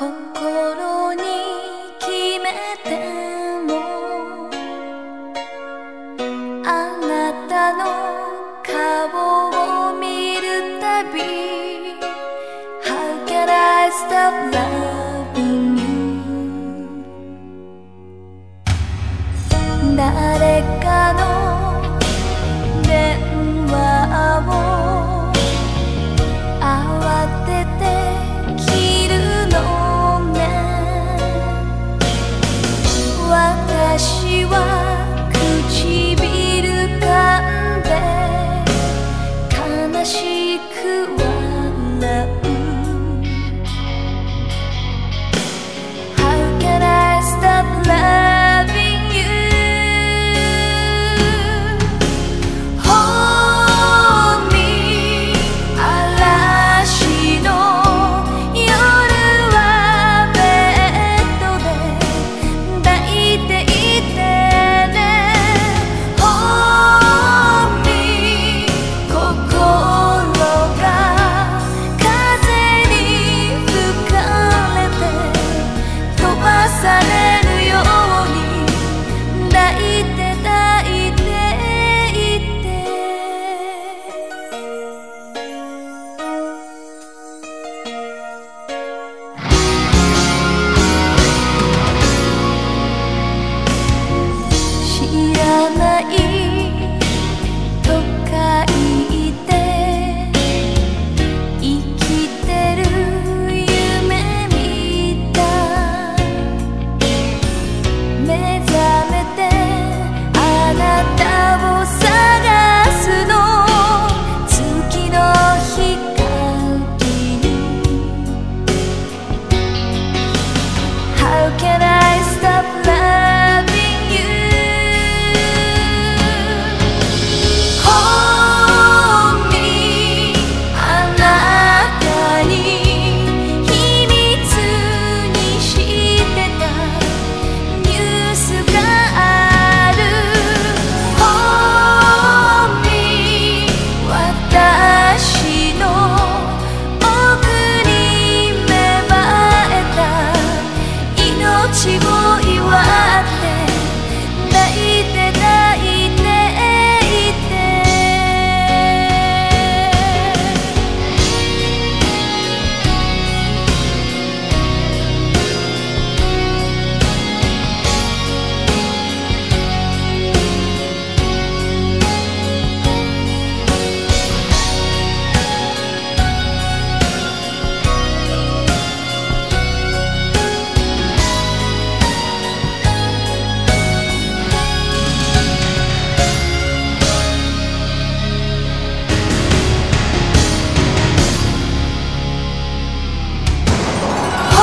心に決めてもあなたの顔を見るたび How can I stop loving you 誰かの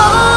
Oh